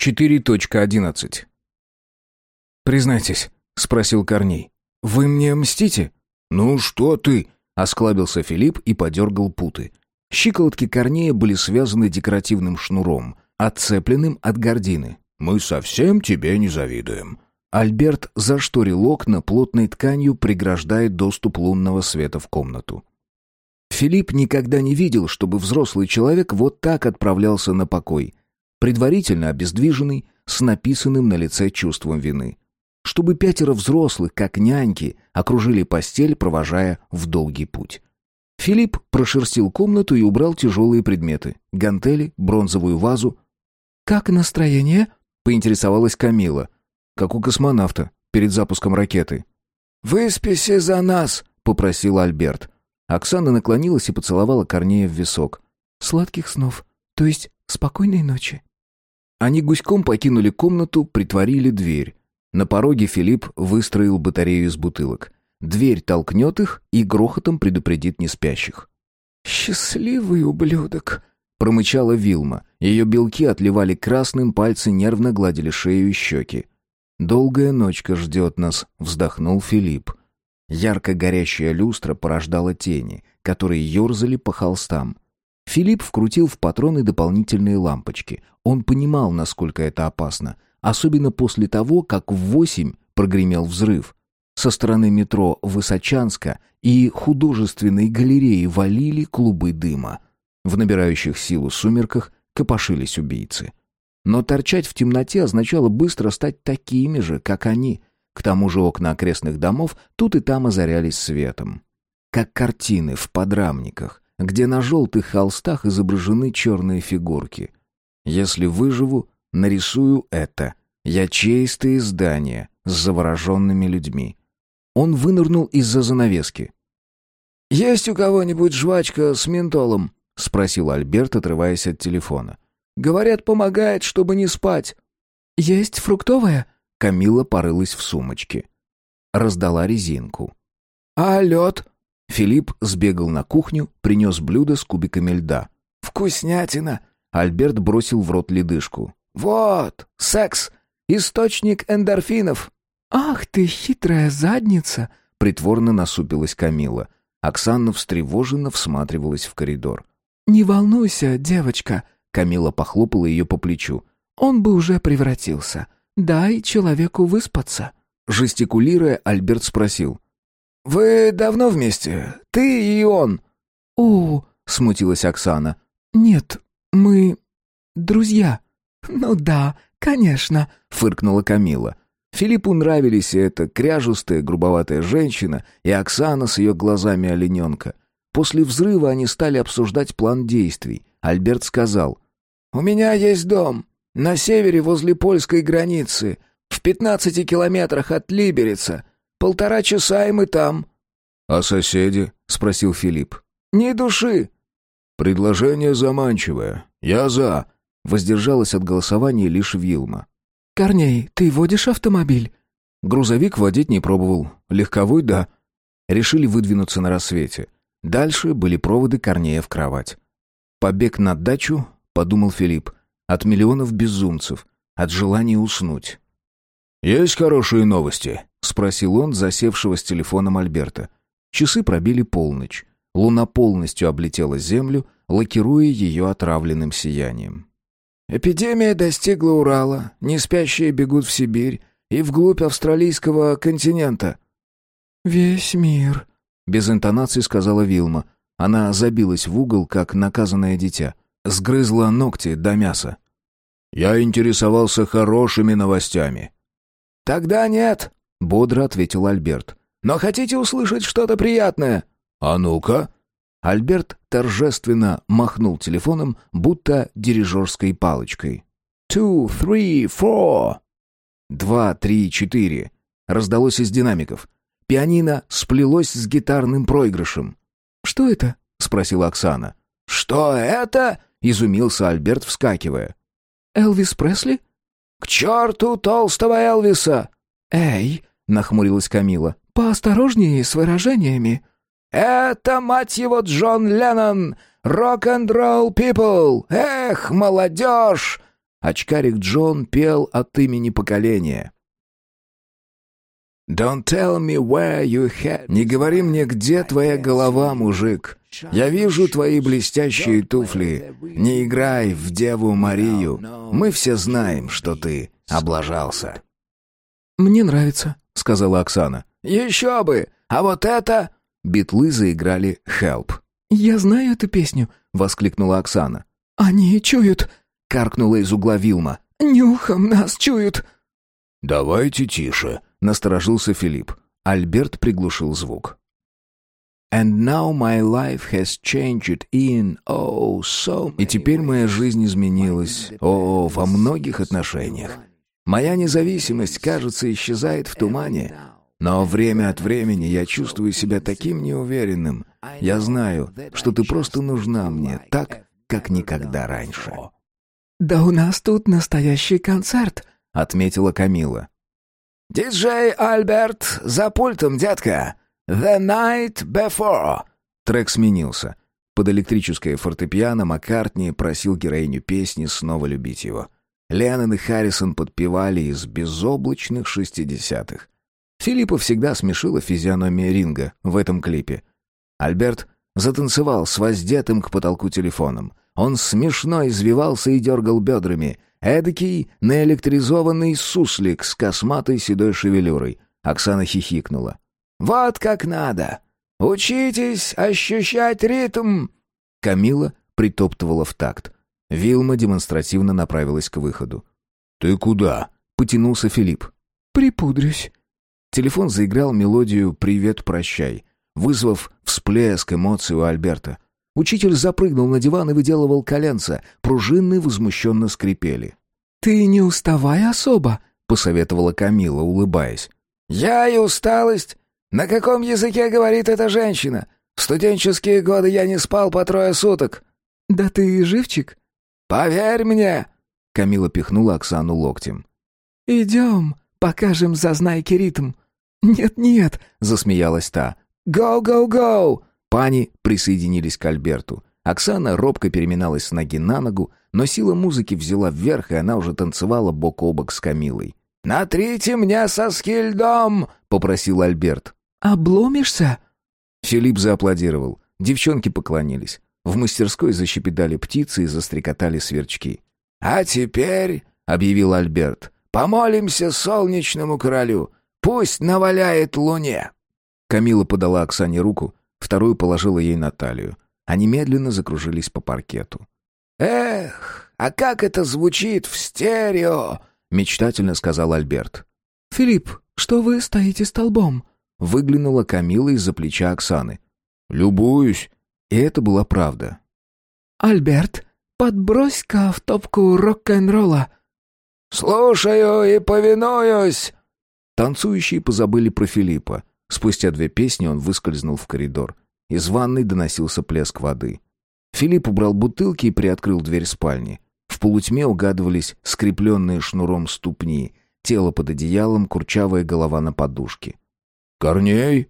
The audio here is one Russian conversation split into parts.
4.11 «Признайтесь», — спросил Корней, — «вы мне мстите?» «Ну что ты?» — осклабился Филипп и подергал путы. Щиколотки Корнея были связаны декоративным шнуром, отцепленным от гордины. «Мы совсем тебе не завидуем». Альберт зашторил окна плотной тканью, преграждая доступ лунного света в комнату. Филипп никогда не видел, чтобы взрослый человек вот так отправлялся на покой, предварительно обездвиженный, с написанным на лице чувством вины. Чтобы пятеро взрослых, как няньки, окружили постель, провожая в долгий путь. Филипп прошерстил комнату и убрал тяжелые предметы. Гантели, бронзовую вазу. «Как настроение?» — поинтересовалась Камила. «Как у космонавта, перед запуском ракеты». «Выспися за нас!» — попросил Альберт. Оксана наклонилась и поцеловала Корнея в висок. «Сладких снов, то есть спокойной ночи». Они гуськом покинули комнату, притворили дверь. На пороге Филипп выстроил батарею из бутылок. Дверь толкнет их и грохотом предупредит неспящих. «Счастливый ублюдок!» — промычала Вилма. Ее белки отливали красным, пальцы нервно гладили шею и щеки. «Долгая ночка ждет нас», — вздохнул Филипп. Ярко горящая люстра порождала тени, которые ерзали по холстам. Филипп вкрутил в патроны дополнительные лампочки. Он понимал, насколько это опасно, особенно после того, как в восемь прогремел взрыв. Со стороны метро Высочанска и художественной галереи валили клубы дыма. В набирающих силу сумерках копошились убийцы. Но торчать в темноте означало быстро стать такими же, как они. К тому же окна окрестных домов тут и там озарялись светом. Как картины в подрамниках, где на желтых холстах изображены черные фигурки. Если выживу, нарисую это. Ячеистые здания с завороженными людьми. Он вынырнул из-за занавески. «Есть у кого-нибудь жвачка с ментолом?» — спросил Альберт, отрываясь от телефона. «Говорят, помогает, чтобы не спать». «Есть фруктовая?» — Камила порылась в сумочке. Раздала резинку. «А лед?» Филипп сбегал на кухню, принес блюдо с кубиками льда. «Вкуснятина!» Альберт бросил в рот ледышку. «Вот, секс! Источник эндорфинов!» «Ах ты, хитрая задница!» Притворно насупилась Камила. Оксана встревоженно всматривалась в коридор. «Не волнуйся, девочка!» Камила похлопала ее по плечу. «Он бы уже превратился. Дай человеку выспаться». Жестикулируя, Альберт спросил. «Вы давно вместе? Ты и он?» «О!» — смутилась Оксана. «Нет, мы... друзья». «Ну да, конечно», — фыркнула Камила. Филиппу нравились эта кряжустая, грубоватая женщина и Оксана с ее глазами олененка. После взрыва они стали обсуждать план действий. Альберт сказал. «У меня есть дом. На севере, возле польской границы. В пятнадцати километрах от Либерица. Полтора часа, и мы там». «А соседи?» — спросил Филипп. «Ни души». «Предложение заманчивое. Я за». Воздержалась от голосования лишь Вилма. «Корней, ты водишь автомобиль?» Грузовик водить не пробовал. Легковой — да. Решили выдвинуться на рассвете. Дальше были проводы Корнея в кровать. «Побег на дачу», — подумал Филипп, — «от миллионов безумцев, от желания уснуть». «Есть хорошие новости?» — спросил он, засевшего с телефоном Альберта. Часы пробили полночь. Луна полностью облетела Землю, лакируя ее отравленным сиянием. Эпидемия достигла Урала, неспящие бегут в Сибирь и вглубь австралийского континента. «Весь мир», — без интонации сказала Вилма. Она забилась в угол, как наказанное дитя. Сгрызла ногти до мяса. «Я интересовался хорошими новостями». «Тогда нет», — бодро ответил Альберт. «Но хотите услышать что-то приятное?» «А ну-ка», Альберт торжественно махнул телефоном, будто дирижерской палочкой. «Two, three, four!» «Два, три, четыре!» Раздалось из динамиков. Пианино сплелось с гитарным проигрышем. «Что это?» — спросила Оксана. «Что это?» — изумился Альберт, вскакивая. «Элвис Пресли?» «К черту толстого Элвиса!» «Эй!» — нахмурилась Камила. «Поосторожнее с выражениями!» «Это, мать его, Джон Леннон! Рок-н-ролл people! Эх, молодежь!» Очкарик Джон пел от имени поколения. «Don't tell me where you had...» «Не говори мне, где твоя голова, мужик. Я вижу твои блестящие туфли. Не играй в Деву Марию. Мы все знаем, что ты облажался». «Мне нравится», — сказала Оксана. «Еще бы! А вот это...» Битлы заиграли «Help». «Я знаю эту песню», — воскликнула Оксана. «Они чуют», — каркнула из угла Вилма. «Нюхом нас чуют». «Давайте тише», — насторожился Филипп. Альберт приглушил звук. And now my life has changed in oh so И теперь моя жизнь изменилась, о, во многих отношениях. Моя независимость, кажется, исчезает в тумане. Но время от времени я чувствую себя таким неуверенным. Я знаю, что ты просто нужна мне так, как никогда раньше. «Да у нас тут настоящий концерт», — отметила Камила. «Диджей Альберт за пультом, детка. The night before». Трек сменился. Под электрическое фортепиано Маккартни просил героиню песни снова любить его. Леннон и Харрисон подпевали из безоблачных шестидесятых. Филиппа всегда смешила физиономия Ринга в этом клипе. Альберт затанцевал с воздетым к потолку телефоном. Он смешно извивался и дергал бедрами. Эдакий наэлектризованный суслик с косматой седой шевелюрой. Оксана хихикнула. «Вот как надо! Учитесь ощущать ритм!» Камила притоптывала в такт. Вилма демонстративно направилась к выходу. «Ты куда?» — потянулся Филипп. «Припудрюсь». Телефон заиграл мелодию «Привет, прощай», вызвав всплеск эмоций у Альберта. Учитель запрыгнул на диван и выделывал коленца, пружины возмущенно скрипели. «Ты не уставай особо», — посоветовала Камила, улыбаясь. «Я и усталость. На каком языке говорит эта женщина? В студенческие годы я не спал по трое суток». «Да ты живчик?» «Поверь мне!» — Камила пихнула Оксану локтем. «Идем, покажем зазнайки ритм». «Нет-нет», — засмеялась та. «Гоу-гоу-гоу!» Пани присоединились к Альберту. Оксана робко переминалась с ноги на ногу, но сила музыки взяла вверх, и она уже танцевала бок о бок с Камилой. «Натрите мне соски льдом!» — попросил Альберт. «Обломишься?» Филипп зааплодировал. Девчонки поклонились. В мастерской защепетали птицы и застрекотали сверчки. «А теперь», — объявил Альберт, — «помолимся солнечному королю. Пусть наваляет луне». Камила подала Оксане руку, вторую положила ей на талию. Они медленно закружились по паркету. «Эх, а как это звучит в стерео!» — мечтательно сказал Альберт. «Филипп, что вы стоите столбом?» Выглянула Камила из-за плеча Оксаны. «Любуюсь». И это была правда. «Альберт, подбрось-ка в топку рок-н-ролла». «Слушаю и повинуюсь!» Танцующие позабыли про Филиппа. Спустя две песни он выскользнул в коридор. Из ванной доносился плеск воды. Филипп убрал бутылки и приоткрыл дверь спальни. В полутьме угадывались скрепленные шнуром ступни, тело под одеялом, курчавая голова на подушке. «Корней!»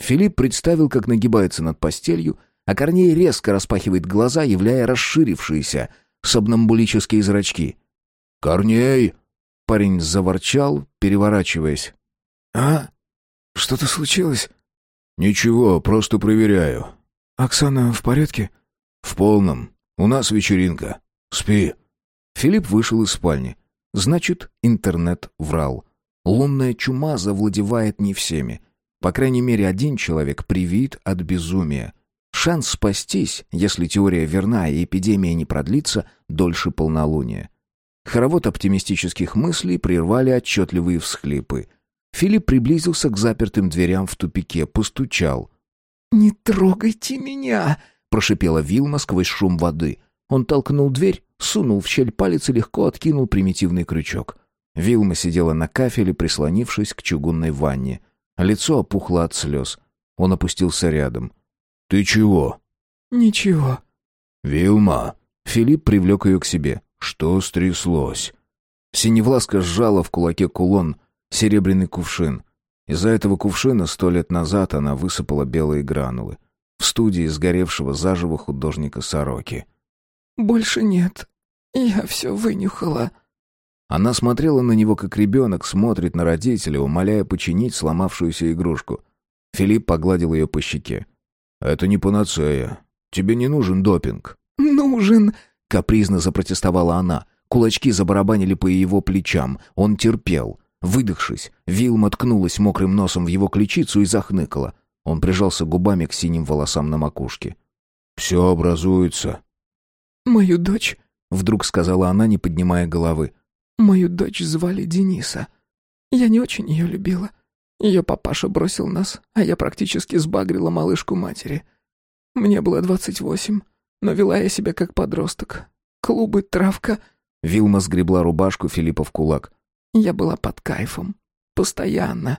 Филипп представил, как нагибается над постелью, а Корней резко распахивает глаза, являя расширившиеся сомнамбулические зрачки. «Корней!» Парень заворчал, переворачиваясь. «А? Что-то случилось?» «Ничего, просто проверяю». «Оксана в порядке?» «В полном. У нас вечеринка. Спи». Филипп вышел из спальни. Значит, интернет врал. Лунная чума завладевает не всеми. По крайней мере, один человек привит от безумия. Шанс спастись, если теория верна и эпидемия не продлится, дольше полнолуния. Хоровод оптимистических мыслей прервали отчетливые всхлипы. Филипп приблизился к запертым дверям в тупике, постучал. «Не трогайте меня!» — прошипела Вилма сквозь шум воды. Он толкнул дверь, сунул в щель палец и легко откинул примитивный крючок. Вилма сидела на кафеле, прислонившись к чугунной ванне. Лицо опухло от слез. Он опустился рядом. «Ты чего?» «Ничего». «Вилма!» Филипп привлек ее к себе. «Что стряслось?» Синевласка сжала в кулаке кулон, серебряный кувшин. Из-за этого кувшина сто лет назад она высыпала белые гранулы. В студии сгоревшего заживо художника Сороки. «Больше нет. Я все вынюхала». Она смотрела на него, как ребенок смотрит на родителя, умоляя починить сломавшуюся игрушку. Филипп погладил ее по щеке. «Это не панацея. Тебе не нужен допинг». «Нужен!» — капризно запротестовала она. Кулачки забарабанили по его плечам. Он терпел. Выдохшись, Вилма ткнулась мокрым носом в его ключицу и захныкала. Он прижался губами к синим волосам на макушке. «Все образуется». «Мою дочь», — вдруг сказала она, не поднимая головы. Мою дочь звали Дениса. Я не очень ее любила. Ее папаша бросил нас, а я практически сбагрила малышку матери. Мне было двадцать восемь, но вела я себя как подросток. Клубы, травка. Вилма сгребла рубашку Филиппа в кулак. Я была под кайфом. Постоянно.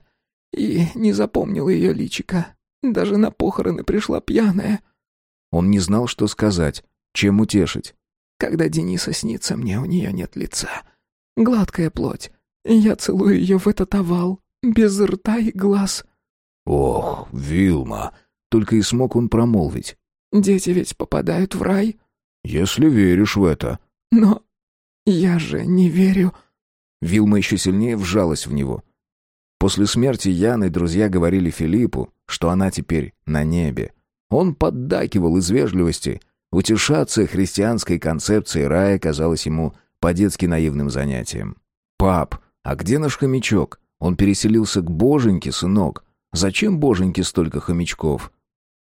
И не запомнила ее личика. Даже на похороны пришла пьяная. Он не знал, что сказать, чем утешить. Когда Дениса снится мне, у нее нет лица. Гладкая плоть. Я целую ее в этот овал, без рта и глаз. Ох, Вилма, только и смог он промолвить. Дети ведь попадают в рай. Если веришь в это. Но я же не верю. Вилма еще сильнее вжалась в него. После смерти Яны друзья говорили Филиппу, что она теперь на небе. Он поддакивал из вежливости. Утешаться христианской концепцией рая казалось ему по-детски наивным занятиям. «Пап, а где наш хомячок? Он переселился к боженьке, сынок. Зачем боженьке столько хомячков?»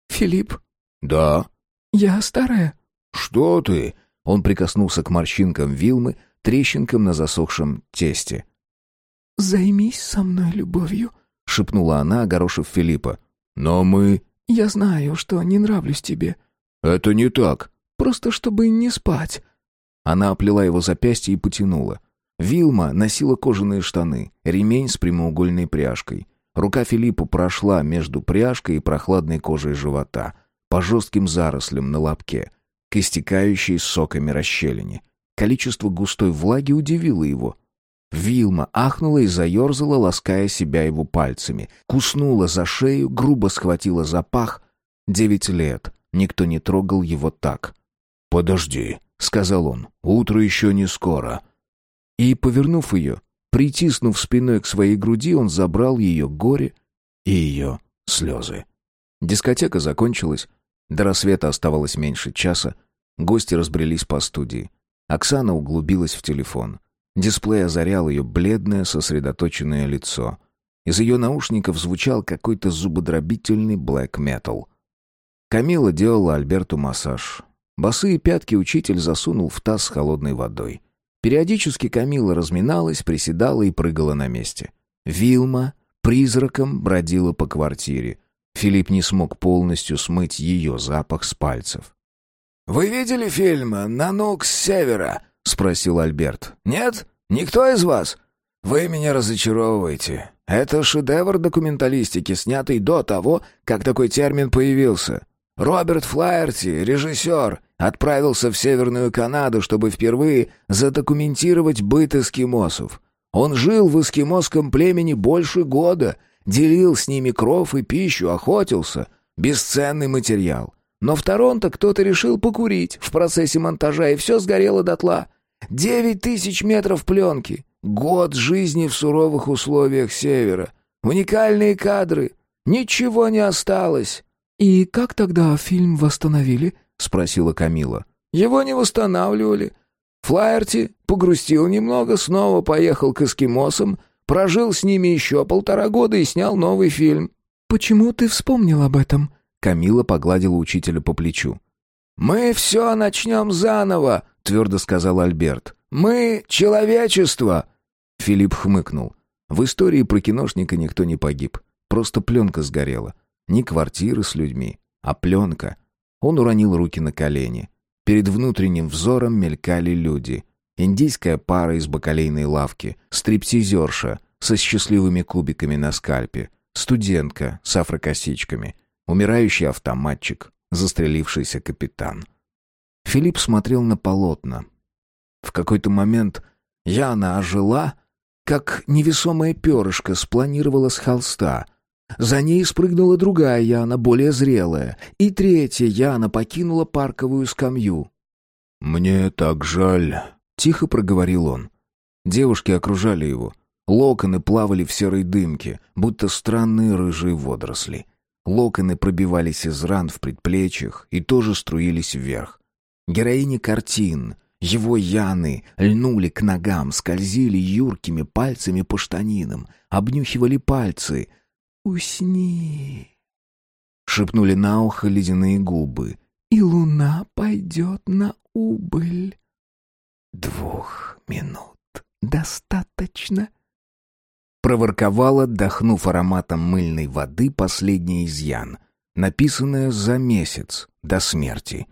«Филипп?» «Да». «Я старая?» «Что ты?» Он прикоснулся к морщинкам Вилмы, трещинкам на засохшем тесте. «Займись со мной любовью», — шепнула она, огорошив Филиппа. «Но мы...» «Я знаю, что не нравлюсь тебе». «Это не так». «Просто чтобы не спать. Она оплела его запястье и потянула. Вилма носила кожаные штаны, ремень с прямоугольной пряжкой. Рука Филиппа прошла между пряжкой и прохладной кожей живота, по жестким зарослям на лобке, к истекающей соками расщелине. Количество густой влаги удивило его. Вилма ахнула и заерзала, лаская себя его пальцами. Куснула за шею, грубо схватила за пах. Девять лет. Никто не трогал его так. «Подожди», сказал он. «Утро еще не скоро». И, повернув ее, притиснув спиной к своей груди, он забрал ее горе и ее слезы. Дискотека закончилась. До рассвета оставалось меньше часа. Гости разбрелись по студии. Оксана углубилась в телефон. Дисплей озарял ее бледное, сосредоточенное лицо. Из ее наушников звучал какой-то зубодробительный блэк-метал. Камила делала Альберту массаж. Босые пятки учитель засунул в таз с холодной водой. Периодически Камила разминалась, приседала и прыгала на месте. Вилма призраком бродила по квартире. Филипп не смог полностью смыть ее запах с пальцев. «Вы видели фильм «Нанук с севера»?» — спросил Альберт. «Нет? Никто из вас? Вы меня разочаровываете. Это шедевр документалистики, снятый до того, как такой термин появился. Роберт Флаерти, режиссер, отправился в Северную Канаду, чтобы впервые задокументировать быт эскимосов. Он жил в эскимосском племени больше года, делил с ними кров и пищу, охотился. Бесценный материал. Но в Торонто кто-то решил покурить в процессе монтажа, и все сгорело дотла. Девять тысяч метров пленки. Год жизни в суровых условиях Севера. Уникальные кадры. Ничего не осталось. «И как тогда фильм восстановили?» — спросила Камила. «Его не восстанавливали. Флаерти погрустил немного, снова поехал к эскимосам, прожил с ними еще полтора года и снял новый фильм». «Почему ты вспомнил об этом?» Камила погладила учителя по плечу. «Мы все начнем заново», — твердо сказал Альберт. «Мы — человечество!» Филипп хмыкнул. В истории про киношника никто не погиб. Просто пленка сгорела. Ни квартиры с людьми, а пленка. Он уронил руки на колени. Перед внутренним взором мелькали люди. Индийская пара из бакалейной лавки, стриптизерша со счастливыми кубиками на скальпе, студентка с афрокосичками, умирающий автоматчик, застрелившийся капитан. Филипп смотрел на полотна. В какой-то момент Яна ожила, как невесомое перышко спланировала с холста, за ней спрыгнула другая Яна, более зрелая, и третья Яна покинула парковую скамью. «Мне так жаль», — тихо проговорил он. Девушки окружали его. Локоны плавали в серой дымке, будто странные рыжие водоросли. Локоны пробивались из ран в предплечьях и тоже струились вверх. Героини картин, его Яны, льнули к ногам, скользили юркими пальцами по штанинам, обнюхивали пальцы. «Усни!» — шепнули на ухо ледяные губы. «И луна пойдет на убыль». «Двух минут достаточно?» Проворковала, отдохнув ароматом мыльной воды, последний изъян, написанное за месяц до смерти.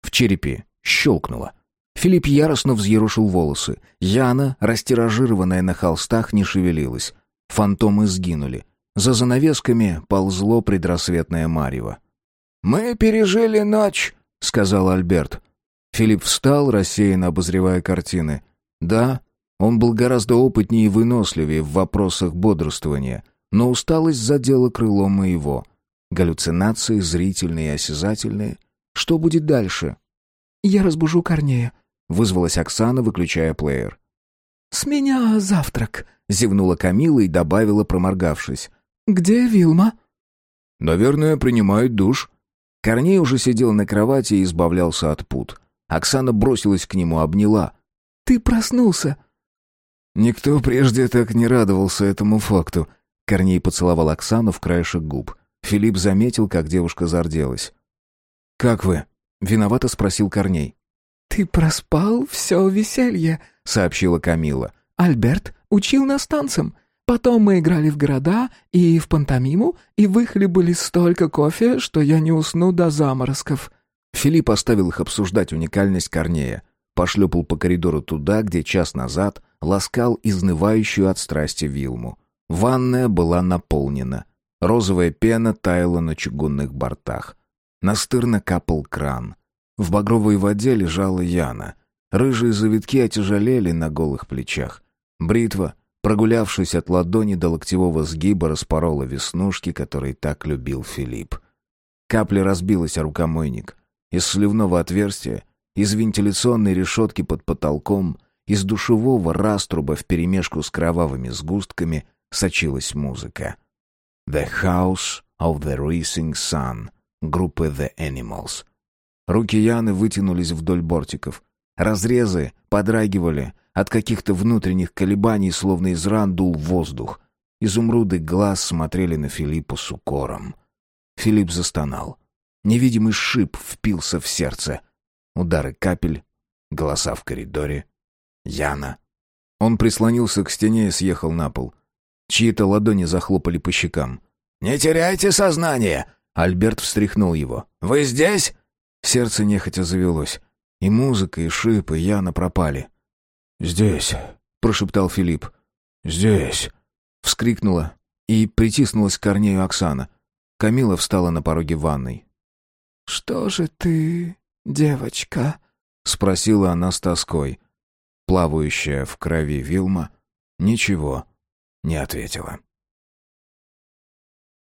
В черепе щелкнуло. Филипп яростно взъерушил волосы. Яна, растиражированная на холстах, не шевелилась. Фантомы сгинули. За занавесками ползло предрассветное марево. «Мы пережили ночь», — сказал Альберт. Филипп встал, рассеянно обозревая картины. Да, он был гораздо опытнее и выносливее в вопросах бодрствования, но усталость задела крылом моего. Галлюцинации, зрительные и осязательные. Что будет дальше? «Я разбужу Корнея», — вызвалась Оксана, выключая плеер. «С меня завтрак», — зевнула Камила и добавила, проморгавшись. «Где Вилма?» «Наверное, принимает душ». Корней уже сидел на кровати и избавлялся от пут. Оксана бросилась к нему, обняла. «Ты проснулся!» Никто прежде так не радовался этому факту. Корней поцеловал Оксану в краешек губ. Филипп заметил, как девушка зарделась. «Как вы?» — виновато спросил Корней. «Ты проспал все веселье», — сообщила Камила. «Альберт учил нас танцам. Потом мы играли в города и в пантомиму, и выхлебали столько кофе, что я не усну до заморозков». Филипп оставил их обсуждать уникальность Корнея. Пошлепал по коридору туда, где час назад ласкал изнывающую от страсти Вилму. Ванная была наполнена. Розовая пена таяла на чугунных бортах. Настырно капал кран. В багровой воде лежала Яна. Рыжие завитки отяжелели на голых плечах. Бритва, прогулявшись от ладони до локтевого сгиба, распорола веснушки, которые так любил Филипп. Капля разбилась о рукомойник. Из сливного отверстия, из вентиляционной решетки под потолком, из душевого раструба вперемешку с кровавыми сгустками сочилась музыка. «The House of the Rising Sun» группы The Animals — Руки Яны вытянулись вдоль бортиков. Разрезы подрагивали от каких-то внутренних колебаний, словно из ран дул воздух. Изумруды глаз смотрели на Филиппа с укором. Филипп застонал. Невидимый шип впился в сердце. Удары капель, голоса в коридоре. Яна. Он прислонился к стене и съехал на пол. Чьи-то ладони захлопали по щекам. «Не теряйте сознание!» Альберт встряхнул его. «Вы здесь?» Сердце нехотя завелось. И музыка, и шип, и Яна пропали. «Здесь», — прошептал Филипп. «Здесь». Вскрикнула и притиснулась к Корнею Оксана. Камила встала на пороге ванной. «Что же ты, девочка?» — спросила она с тоской. Плавающая в крови Вилма ничего не ответила.